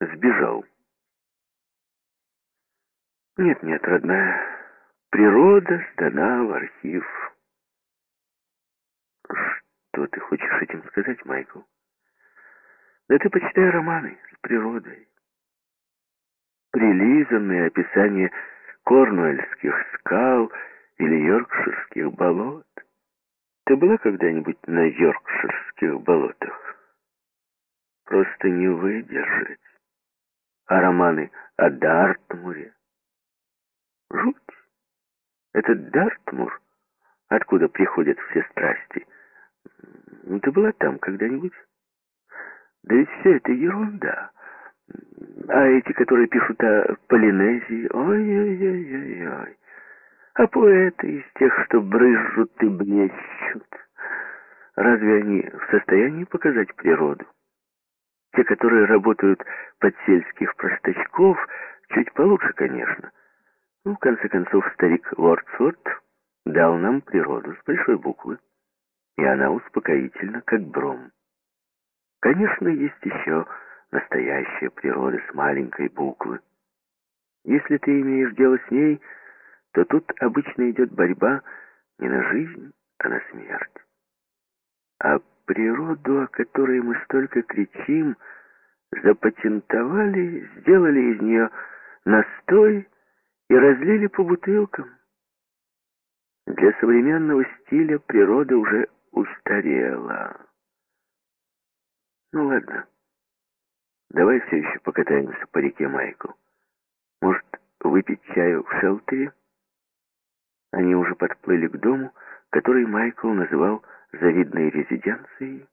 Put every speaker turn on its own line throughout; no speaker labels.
сбежал. Нет-нет, родная, природа сдана в архив. Что ты хочешь этим сказать, Майкл? Да ты почитай романы с природой. Прилизанные описания корнуэльских скал или йоркширских болот. Ты была когда-нибудь на йоркширских болотах? Просто не выдержать. А романы о Дартмуре? Жуть. Этот Дартмур, откуда приходят все страсти. Ты была там когда-нибудь? Да ведь все это ерунда. А эти, которые пишут о Полинезии, ой-ой-ой-ой-ой. А поэты из тех, что брызжут и блещут, разве они в состоянии показать природу? Те, которые работают под сельских простачков, чуть получше, конечно. Ну, в конце концов, старик Уордсворт дал нам природу с большой буквы, и она успокоительна, как бром. Конечно, есть еще настоящая природа с маленькой буквы. Если ты имеешь дело с ней, то тут обычно идет борьба не на жизнь, а на смерть. А природу, о которой мы столько кричим, запатентовали, сделали из нее настой и разлили по бутылкам. Для современного стиля природа уже устарела. Ну ладно, давай все еще покатаемся по реке Майку. Может, выпить чаю в шелтере? Они уже подплыли к дому, который Майкл называл завидной резиденцией,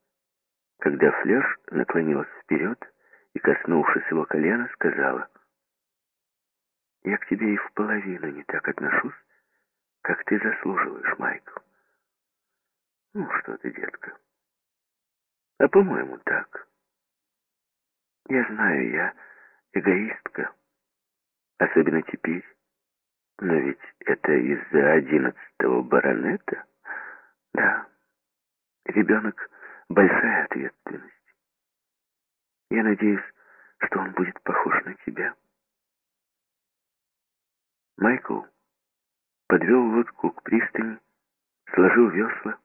когда Флеш наклонилась вперед и, коснувшись его колена, сказала, «Я к тебе и в половину не так отношусь, как ты заслуживаешь, Майкл». «Ну что ты, детка?» «А по-моему, так. Я знаю, я эгоистка, особенно теперь». Но ведь это из-за одиннадцатого баронета? Да. Ребенок — большая ответственность. Я надеюсь, что он будет похож на тебя. Майкл подвел лодку к пристани, сложил весла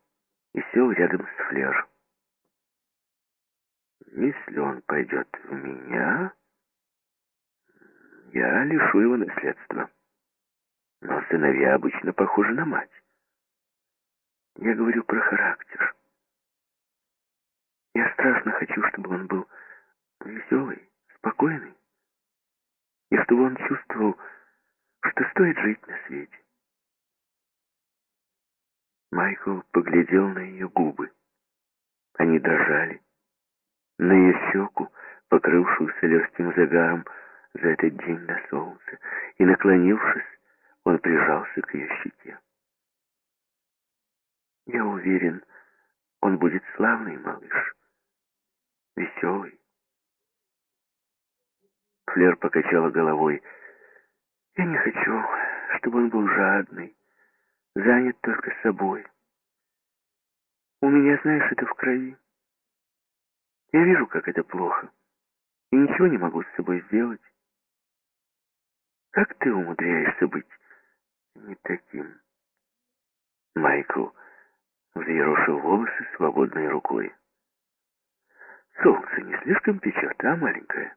и сел рядом с Флер. Если он пойдет в меня, я лишу его наследства. Но сыновья обычно похожи на мать. Я говорю про характер. Я страшно хочу, чтобы он был веселый, спокойный. И чтобы он чувствовал, что стоит жить на свете. Майкл поглядел на ее губы. Они дрожали. На ее щеку, покрывшуюся легким загаром за этот день на солнце, и, наклонившись, он прижался к ее щеке. Я уверен, он будет славный малыш, веселый. Флер покачала головой. Я не хочу, чтобы он был жадный, занят только собой. У меня, знаешь, это в крови. Я вижу, как это плохо, и ничего не могу с собой сделать. Как ты умудряешься быть не таким. Майкл взъерошил волосы свободной рукой. Солнце не слишком печет, а, маленькая?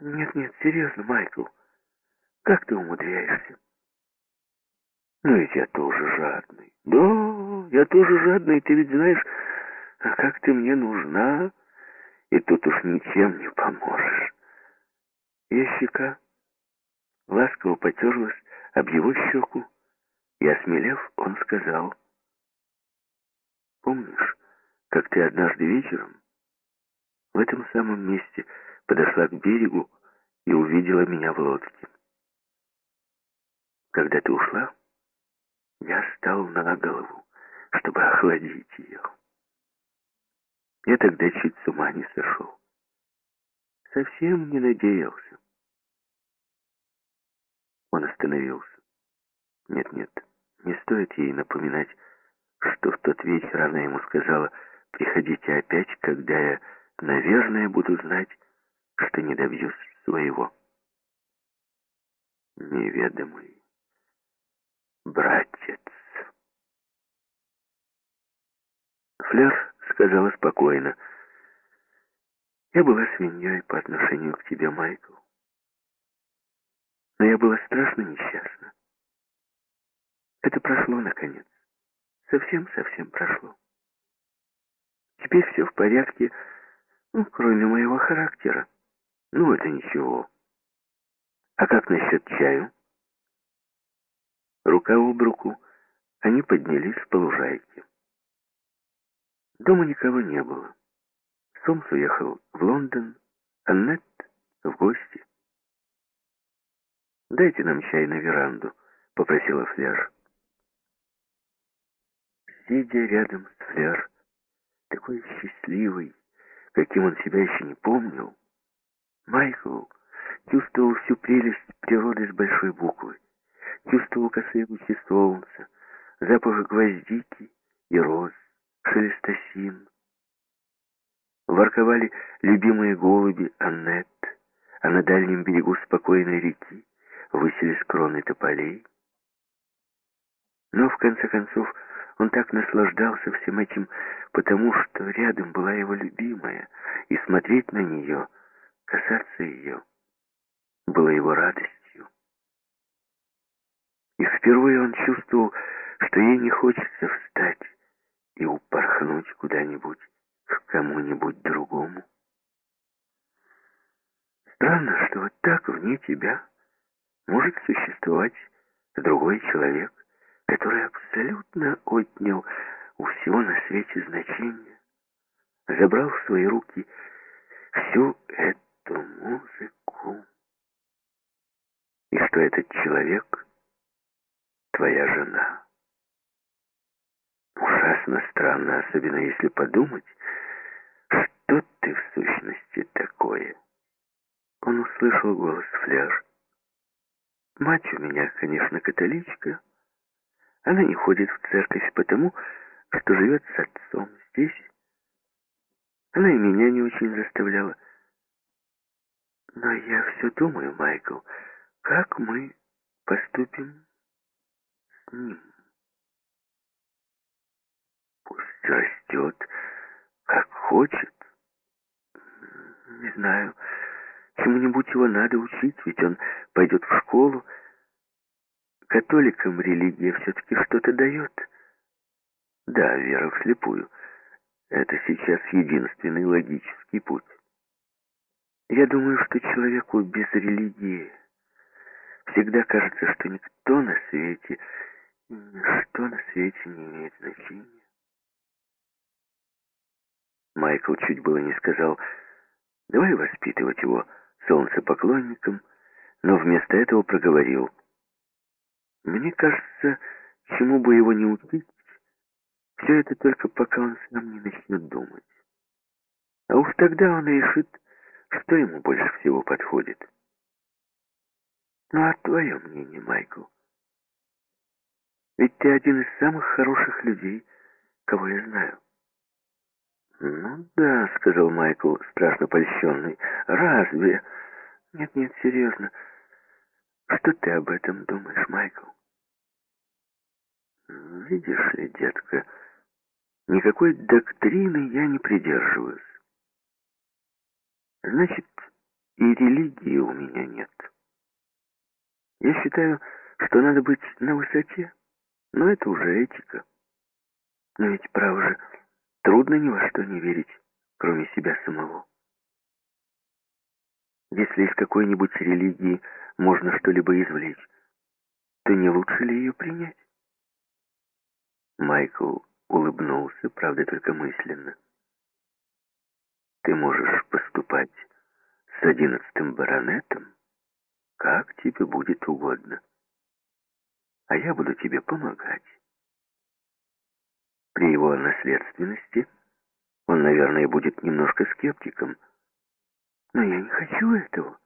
Нет-нет, серьезно, Майкл. Как ты умудряешься? Ну ведь я тоже жадный. Да, я тоже жадный, ты ведь знаешь, а как ты мне нужна, и тут уж ничем не поможешь. Ее щека ласково потерлась об его щеку, и, осмелев, он сказал, «Помнишь, как ты однажды вечером в этом самом месте подошла к берегу и увидела меня в лодке? Когда ты ушла, я встал на голову, чтобы охладить ее. Я тогда чуть с ума не сошел. Совсем не надеялся. Он остановился. Нет-нет, не стоит ей напоминать, что в тот вечер она ему сказала, «Приходите опять, когда я, наверное, буду знать, что не добьюсь своего. Неведомый братец. Флер сказала спокойно. Я была свиньей по отношению к тебе, Майкл. Но я была страшно несчастна. Это прошло, наконец. Совсем-совсем прошло. Теперь все в порядке, ну, кроме моего характера. Ну, это ничего. А как насчет чаю? Рука об руку, они поднялись по лужайке. Дома никого не было. Сомс уехал в Лондон, Аннет в гости. «Дайте нам чай на веранду», — попросила Фляж. Сидя рядом с Фляж, такой счастливый, каким он себя еще не помнил, Майкл чувствовал всю прелесть природы с большой буквы, чувствовал косые лучи солнца, запах гвоздики и роз, шелестосин. Ворковали любимые голуби Аннет, а на дальнем берегу спокойной реки высились кроны тополей. Но, в конце концов, он так наслаждался всем этим, потому что рядом была его любимая, и смотреть на нее, касаться ее, было его радостью. И впервые он чувствовал, что ей не хочется встать и упорхнуть куда-нибудь, к кому-нибудь другому. Странно, что вот так вне тебя может существовать другой человек, который абсолютно отнял у всего на свете значение, забрал в свои руки всю эту музыку. И что этот человек — твоя жена. Ужасно странно, особенно если подумать, что ты в сущности такое. Он услышал голос Фляж. Мать у меня, конечно, католичка. Она не ходит в церковь потому, что живет с отцом здесь. Она и меня не очень заставляла. Но я все думаю, Майкл, как мы поступим с ним. Пусть растет, как хочет. Не знаю, чему-нибудь его надо учить, ведь он пойдет в школу. Католикам религия все-таки что-то дает. Да, вера вслепую. Это сейчас единственный логический путь. Я думаю, что человеку без религии всегда кажется, что никто на свете, ничто на свете не имеет значения. Майкл чуть было не сказал, давай воспитывать его солнцепоклонником, но вместо этого проговорил. Мне кажется, чему бы его не учить, все это только пока он сам не начнет думать. А уж тогда он решит, что ему больше всего подходит. Ну а твое мнение, Майкл? Ведь ты один из самых хороших людей, кого я знаю. «Ну да», — сказал Майкл, страшно польщенный. «Разве?» «Нет-нет, серьезно. Что ты об этом думаешь, Майкл?» «Видишь ли, детка, никакой доктрины я не придерживаюсь. Значит, и религии у меня нет. Я считаю, что надо быть на высоте, но это уже этика. Но ведь, право же, Трудно ни во что не верить, кроме себя самого. Если из какой-нибудь религии можно что-либо извлечь, то не лучше ли ее принять? Майкл улыбнулся, правда, только мысленно. Ты можешь поступать с одиннадцатым баронетом, как тебе будет угодно. А я буду тебе помогать. При его наследственности он, наверное, будет немножко скептиком. Но я не хочу этого.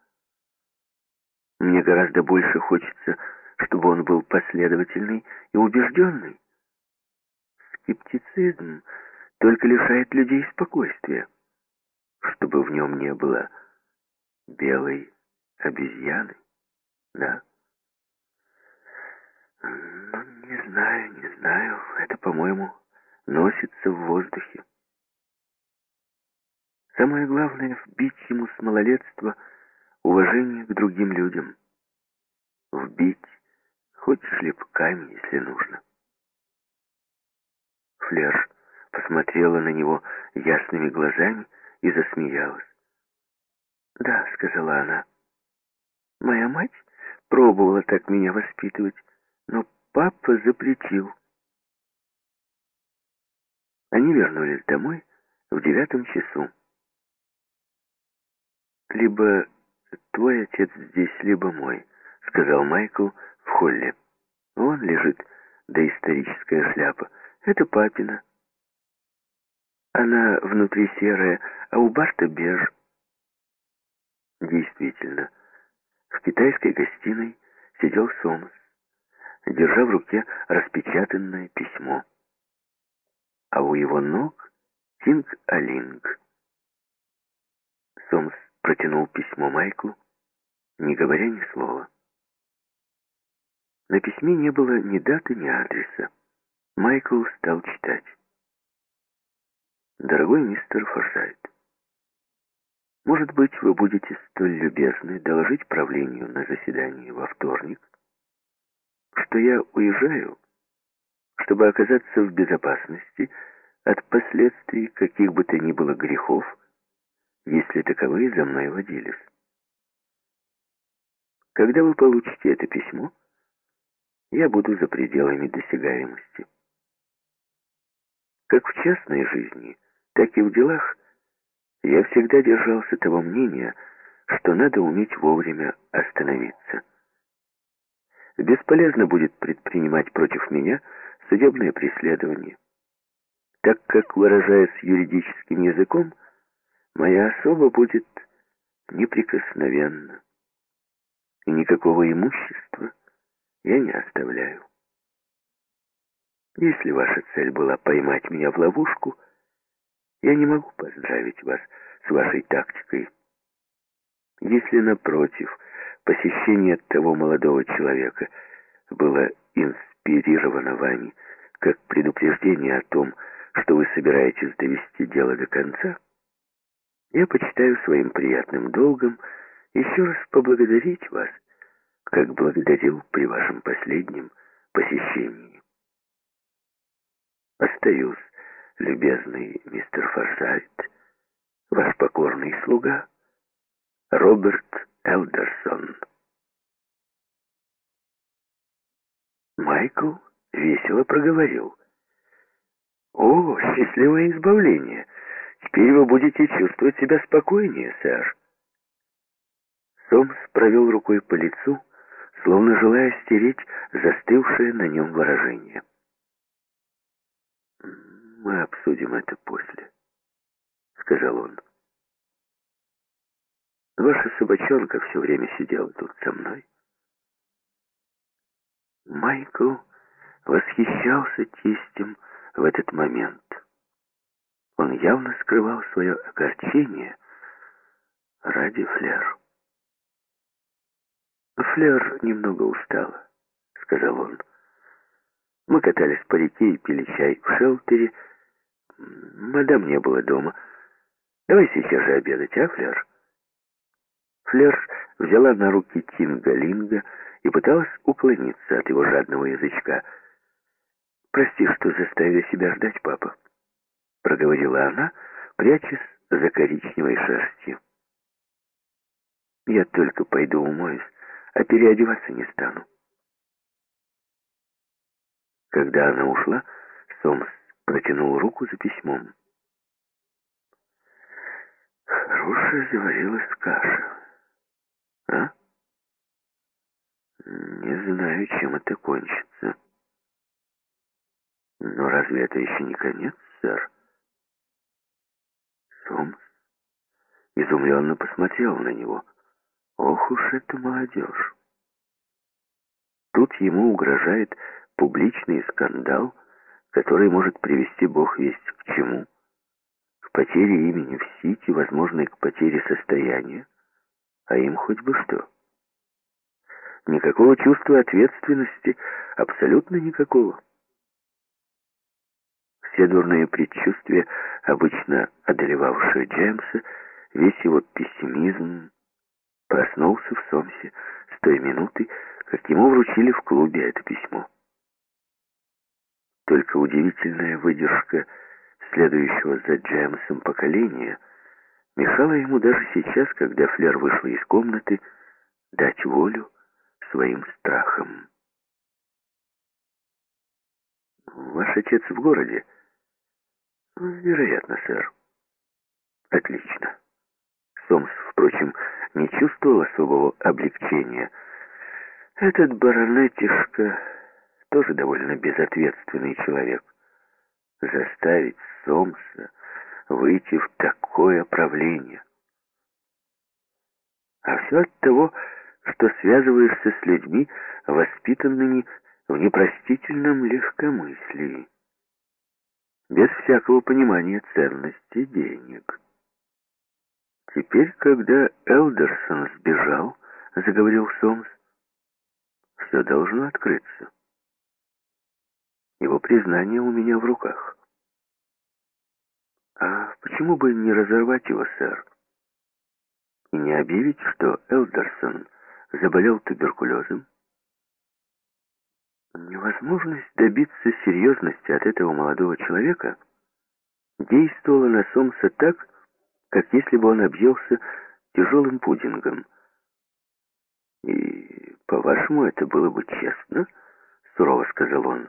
Мне гораздо больше хочется, чтобы он был последовательный и убежденный. Скептицизм только лишает людей спокойствия. Чтобы в нем не было белой обезьяны? Да. Ну, не знаю, не знаю. Это, по-моему, носится в воздухе. Самое главное — вбить ему с малолетства уважение к другим людям. Вбить хоть шлепками, если нужно. Флер посмотрела на него ясными глазами и засмеялась. «Да», — сказала она, — «моя мать пробовала так меня воспитывать, но папа запретил». Они вернулись домой в девятом часу. «Либо твой отец здесь, либо мой», — сказал Майкл в холле. «Вон лежит доисторическая шляпа. Это папина. Она внутри серая, а у Барта беж». Действительно, в китайской гостиной сидел Сомс, держа в руке распечатанное письмо. А у его ног Тинг-Алинг. Сомс протянул письмо Майклу, не говоря ни слова. На письме не было ни даты, ни адреса. Майкл стал читать. «Дорогой мистер Форсайт, может быть, вы будете столь любезны доложить правлению на заседании во вторник, что я уезжаю, чтобы оказаться в безопасности от последствий каких бы то ни было грехов, если таковые за мной водились. Когда вы получите это письмо, я буду за пределами досягаемости. Как в частной жизни, так и в делах я всегда держался того мнения, что надо уметь вовремя остановиться. Бесполезно будет предпринимать против меня судебное преследование, так как, выражаясь юридическим языком, моя особа будет неприкосновенна, и никакого имущества я не оставляю. Если ваша цель была поймать меня в ловушку, я не могу поздравить вас с вашей тактикой. Если, напротив, посещение того молодого человека было инспирировано вами как предупреждение о том, что вы собираетесь довести дело до конца, я почитаю своим приятным долгом еще раз поблагодарить вас, как благодарил при вашем последнем посещении. Остаюсь, любезный мистер Форсайт, ваш покорный слуга, Роберт Элдерсон. Майкл весело проговорил. «О, счастливое избавление! Теперь вы будете чувствовать себя спокойнее, сэр». Сомс провел рукой по лицу, словно желая стереть застывшее на нем выражение. «Мы обсудим это после», — сказал он. «Ваша собачонка все время сидела тут со мной». Майкл восхищался тестем в этот момент. Он явно скрывал свое огорчение ради Флер. «Флер немного устала», — сказал он. «Мы катались по реке и пили чай в шелтере. Мадам не было дома. Давай сейчас же обедать, а, Флер?» Флер взяла на руки Тинга-Линга и пыталась уклониться от его жадного язычка. «Прости, что заставила себя ждать, папа», — проговорила она, прячась за коричневой шерстью. «Я только пойду умоюсь, а переодеваться не стану». Когда она ушла, Сомс протянул руку за письмом. Хорошая заварилась каша. А? Не знаю, чем это кончится. Но разве это еще не конец, сэр? Сомс изумленно посмотрел на него. Ох уж это молодежь. Тут ему угрожает публичный скандал, который может привести бог весть к чему. К потере имени в Сити, возможно, и к потере состояния. а им хоть бы что. Никакого чувства ответственности, абсолютно никакого. Все дурные предчувствия, обычно одолевавшие Джеймса, весь его пессимизм, проснулся в Сомсе с той минуты, как ему вручили в клубе это письмо. Только удивительная выдержка следующего за Джеймсом поколения мешала ему даже сейчас, когда Флер вышла из комнаты, дать волю своим страхам. «Ваш отец в городе?» «Вероятно, сэр». «Отлично». Сомс, впрочем, не чувствовал особого облегчения. Этот баронетишка тоже довольно безответственный человек. Заставить Сомса выйти в такое правление. А все от того, что связываешься с людьми, воспитанными в непростительном легкомыслии, без всякого понимания ценности денег. Теперь, когда Элдерсон сбежал, заговорил Сомс, все должно открыться. Его признание у меня в руках. А почему бы не разорвать его, сэр? И не объявить, что Элдерсон заболел туберкулезом? Невозможность добиться серьезности от этого молодого человека действовала на Сомса так, как если бы он объелся тяжелым пудингом. «И, по-вашему, это было бы честно?» — сурово сказал он.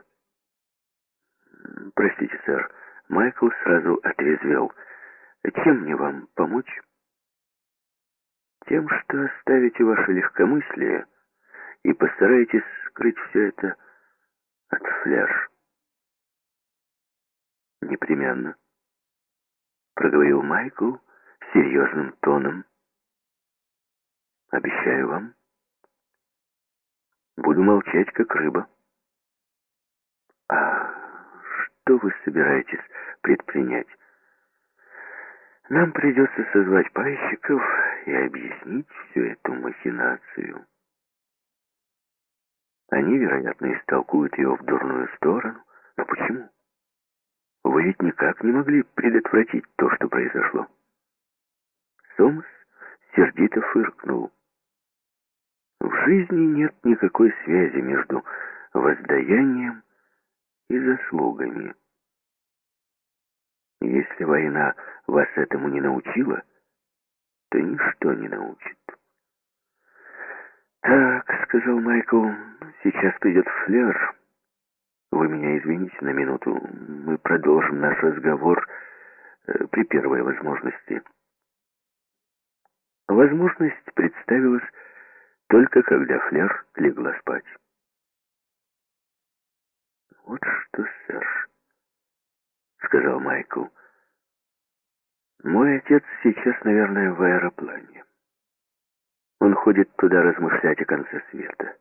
«Простите, сэр». Майкл сразу отрезвел. «Чем мне вам помочь?» «Тем, что оставите ваше легкомыслие и постараетесь скрыть все это от фляж». «Непременно», — проговорил Майкл серьезным тоном. «Обещаю вам, буду молчать, как рыба». «А что вы собираетесь предпринять? Нам придется созвать пайщиков и объяснить всю эту махинацию. Они, вероятно, истолкуют ее в дурную сторону. Но почему? Вы ведь никак не могли предотвратить то, что произошло. Сомас сердито фыркнул. В жизни нет никакой связи между воздаянием и заслугами. Если война вас этому не научила, то ничто не научит. «Так», — сказал Майкл, — «сейчас придет флер. Вы меня извините на минуту. Мы продолжим наш разговор э, при первой возможности». Возможность представилась только когда флер легла спать. «Вот что, сэр», — сказал Майкл. «Мой отец сейчас, наверное, в аэроплане. Он ходит туда размышлять о конце света.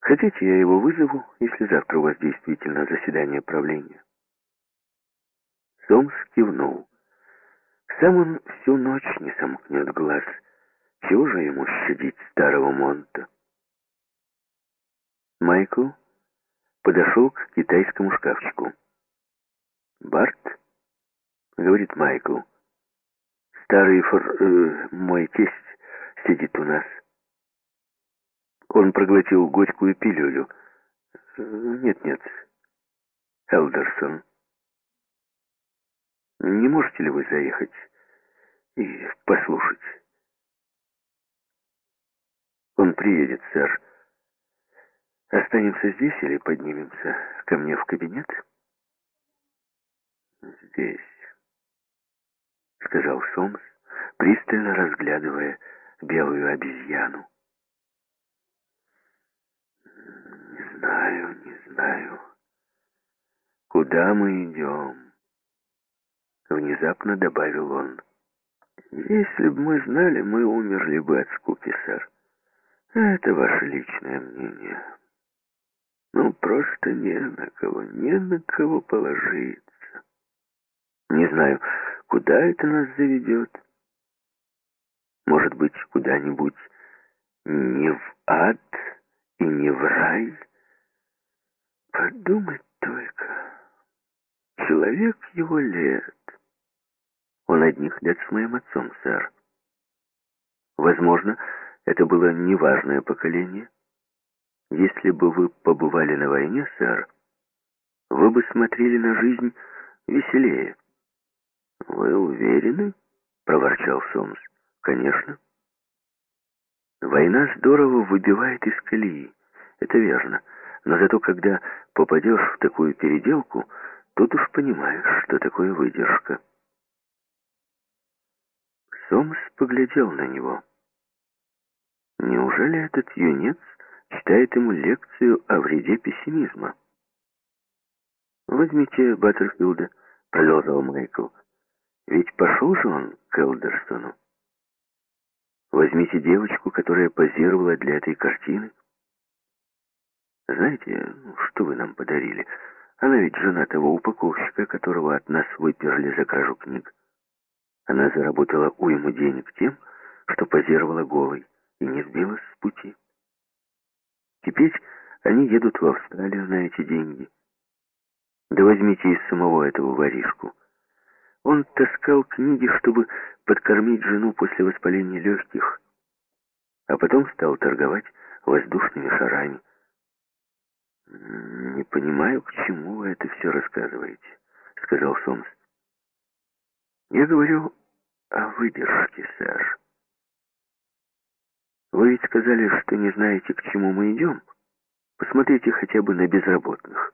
Хотите, я его вызову, если завтра у вас действительно заседание правления?» Сомс кивнул. Сам он всю ночь не сомкнет глаз. Чего же ему щадить старого Монта? Майкл подошел к китайскому шкафчику. «Барт?» — говорит Майкл. «Старый фор... Э, мой тесть сидит у нас». Он проглотил горькую пилюлю. «Нет-нет, Элдерсон, не можете ли вы заехать и послушать?» «Он приедет, сэр». Останемся здесь или поднимемся ко мне в кабинет? Здесь, сказал Сомс, пристально разглядывая белую обезьяну. Не знаю, не знаю. Куда мы идем? Внезапно добавил он. Если бы мы знали, мы умерли бы от скуки, сэр. Это ваше личное мнение. Ну, просто не на кого, не на кого положиться. Не знаю, куда это нас заведет. Может быть, куда-нибудь не в ад и не в рай? Подумать только. Человек его лет. Он одних лет с моим отцом, сэр. Возможно, это было неважное поколение. Если бы вы побывали на войне, сэр, вы бы смотрели на жизнь веселее. «Вы уверены?» — проворчал Сомс. «Конечно». Война здорово выбивает из колеи, это верно. Но зато когда попадешь в такую переделку, тут уж понимаешь, что такое выдержка. Сомс поглядел на него. Неужели этот юнец читает ему лекцию о вреде пессимизма? «Возьмите Баттерфилда», — продолжал Майкл. «Ведь пошел же он к Элдерстону. Возьмите девочку, которая позировала для этой картины. Знаете, что вы нам подарили? Она ведь жена того упаковщика, которого от нас выперли за кражу книг. Она заработала уйму денег тем, что позировала голой и не сбилась с пути. Теперь они едут в Австралию на эти деньги. Да возьмите из самого этого воришку. Он таскал книги, чтобы подкормить жену после воспаления легких, а потом стал торговать воздушными шарами. «Не понимаю, к чему вы это все рассказываете», — сказал Сомс. «Я говорю о выдержке, сэр. Вы ведь сказали, что не знаете, к чему мы идем. Посмотрите хотя бы на безработных.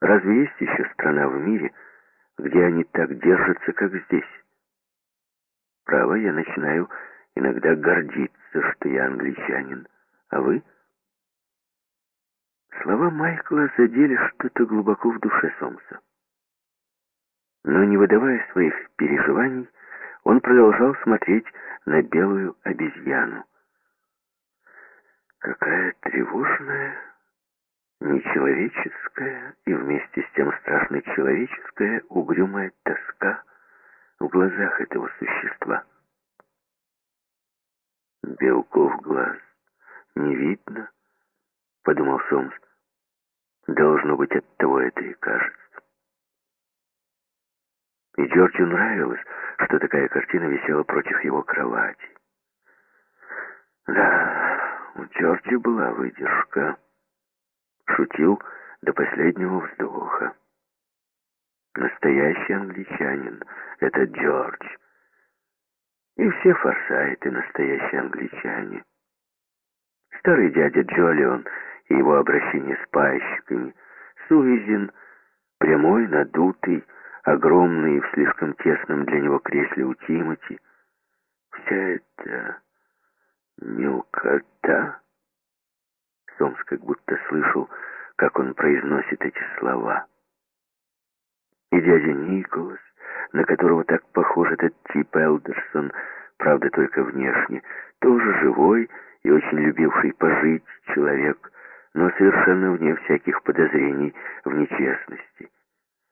Разве есть еще страна в мире, где они так держатся, как здесь? Право, я начинаю иногда гордиться, что я англичанин. А вы? Слова Майкла задели что-то глубоко в душе Сомса. Но не выдавая своих переживаний, он продолжал смотреть на белую обезьяну. Какая тревожная Нечеловеческая и вместе с тем страшно человеческая угрюмая тоска в глазах этого существа. Белков глаз не видно, подумал Сомс. Должно быть, от того это и кажется. И Джорджу нравилось, что такая картина висела против его кровати. Да, у Джорджа была выдержка шутил до последнего вздоха. Настоящий англичанин — это Джордж. И все форсайты — настоящие англичане. Старый дядя Джолион и его обращение с пайщиками, Суизин, прямой, надутый, огромный в слишком тесном для него кресле у Тимати. Вся эта мелкота Сомс как будто слышал, как он произносит эти слова. И дядя Николас, на которого так похож этот тип Элдерсон, правда только внешне, тоже живой и очень любивший пожить человек, но совершенно вне всяких подозрений в нечестности.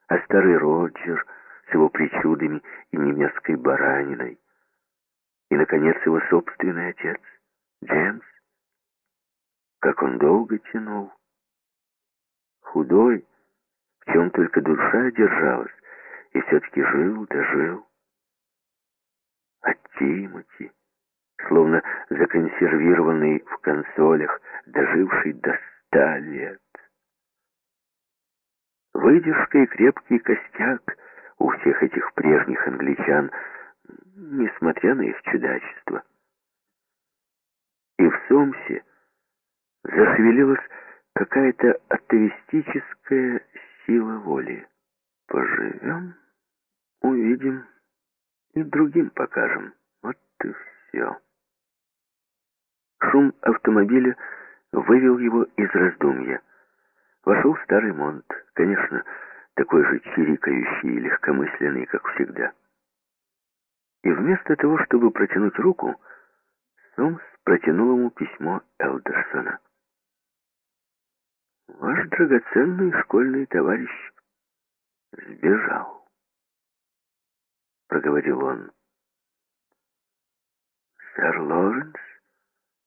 А старый Роджер с его причудами и немецкой бараниной. И, наконец, его собственный отец, Джеймс, как он долго тянул. Худой, в чем только душа держалась, и все-таки жил да жил. А Тимати, словно законсервированный в консолях, доживший до ста лет. Выдержка и крепкий костяк у всех этих прежних англичан, несмотря на их чудачество. И в Сомсе зашевелилась какая-то атеистическая сила воли. Поживем, увидим и другим покажем. Вот и все. Шум автомобиля вывел его из раздумья. Вошел старый Монт, конечно, такой же чирикающий и легкомысленный, как всегда. И вместо того, чтобы протянуть руку, Сомс протянул ему письмо Элдерсона. Ваш драгоценный школьный товарищ сбежал, проговорил он. Сэр Лоренс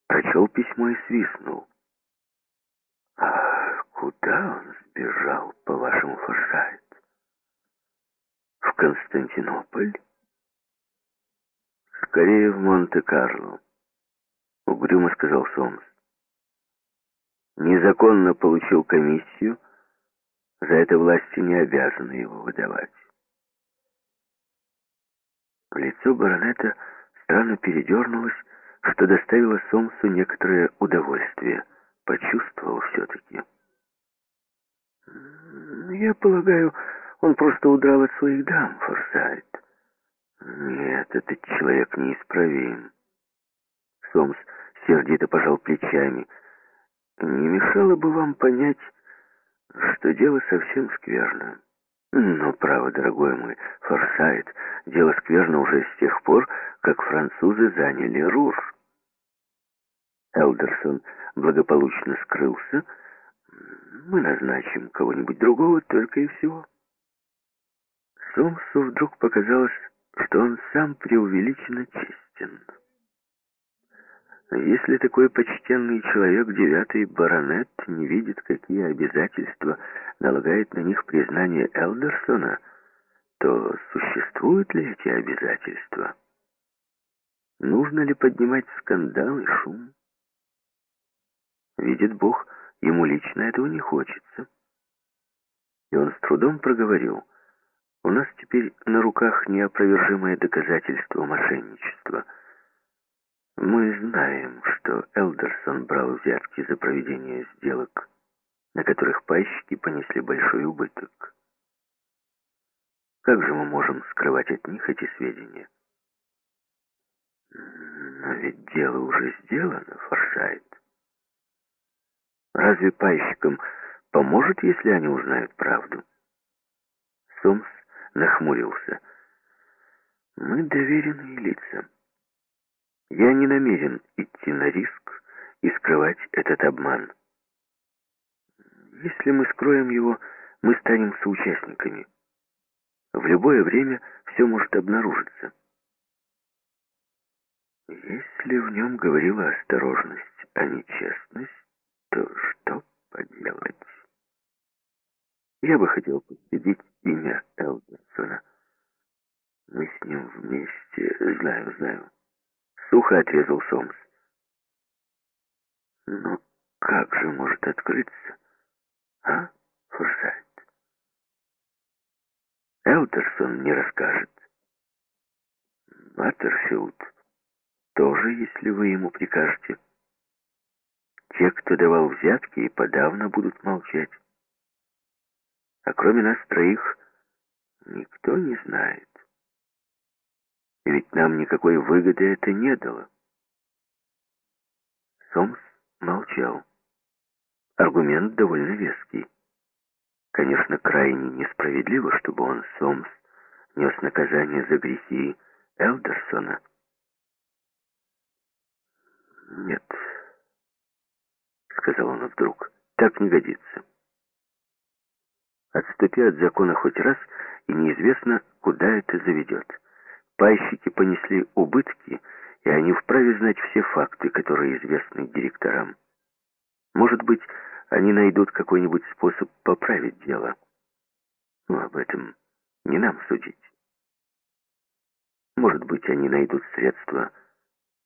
прочел письмо и свистнул. «А куда он сбежал, по-вашему, Форсайт? В Константинополь?» «Скорее в Монте-Карло», — угрюмо сказал Сомс. «Незаконно получил комиссию, за это власти не обязаны его выдавать». Лицо баронета странно передернулось, что доставило Сомсу некоторое удовольствие. Почувствовал все-таки. «Я полагаю, он просто удрал от своих дам, Форсайт». «Нет, этот человек неисправим». Сомс сердито пожал плечами. «Не мешало бы вам понять, что дело совсем скверно. Но, право, дорогой мой, Форсайт, дело скверно уже с тех пор, как французы заняли Рур». Элдерсон благополучно скрылся, мы назначим кого-нибудь другого только и всего. Сомсу вдруг показалось, что он сам преувеличенно честен. Если такой почтенный человек, девятый баронет, не видит, какие обязательства налагает на них признание Элдерсона, то существуют ли эти обязательства? Нужно ли поднимать скандал и шум? Видит Бог, ему лично этого не хочется. И он с трудом проговорил, у нас теперь на руках неопровержимое доказательство мошенничества. Мы знаем, что Элдерсон брал взятки за проведение сделок, на которых пайщики понесли большой убыток. Как же мы можем скрывать от них эти сведения? Но ведь дело уже сделано, Форсайт. Разве пайщикам поможет, если они узнают правду? Сомс нахмурился. Мы доверенные лица. Я не намерен идти на риск и скрывать этот обман. Если мы скроем его, мы станем соучастниками. В любое время все может обнаружиться. Если в нем говорила осторожность, а не честность, то что поделать? Я бы хотел подтвердить имя Элдерсона. Мы с ним вместе, знаю, знаю. Сухо отрезал Сомс. Но как же может открыться, а, Форсайт? Элдерсон не расскажет. Баттерфилд тоже, если вы ему прикажете. Те, кто давал взятки, и подавно будут молчать. А кроме нас троих, никто не знает. И ведь нам никакой выгоды это не дало. Сомс молчал. Аргумент довольно веский. Конечно, крайне несправедливо, чтобы он, Сомс, нес наказание за грехи Элдерсона. Нет, сказал он вдруг, так не годится. Отступи от закона хоть раз, и неизвестно, куда это заведет. Пайщики понесли убытки, и они вправе знать все факты, которые известны директорам. Может быть, они найдут какой-нибудь способ поправить дело. Но об этом не нам судить. Может быть, они найдут средства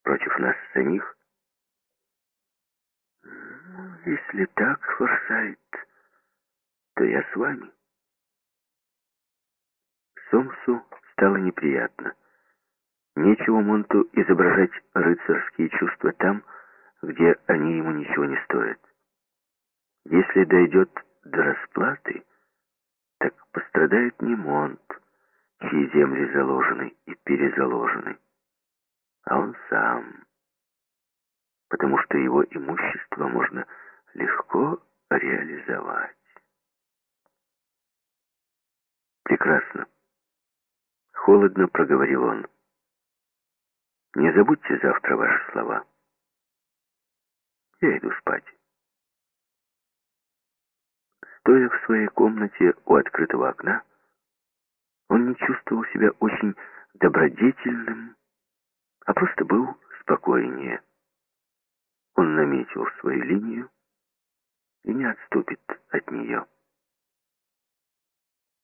против нас самих, если так, Форсайт, то я с вами. Сомсу стало неприятно. Нечего Монту изображать рыцарские чувства там, где они ему ничего не стоят. Если дойдет до расплаты, так пострадает не Монт, чьи земли заложены и перезаложены, а он сам, потому что его имущество можно легко реализовать. Прекрасно. Холодно проговорил он. Не забудьте завтра ваши слова. Я иду спать. Стоя в своей комнате у открытого окна, он не чувствовал себя очень добродетельным, а просто был спокойнее. Он наметил свою линию и не отступит от нее.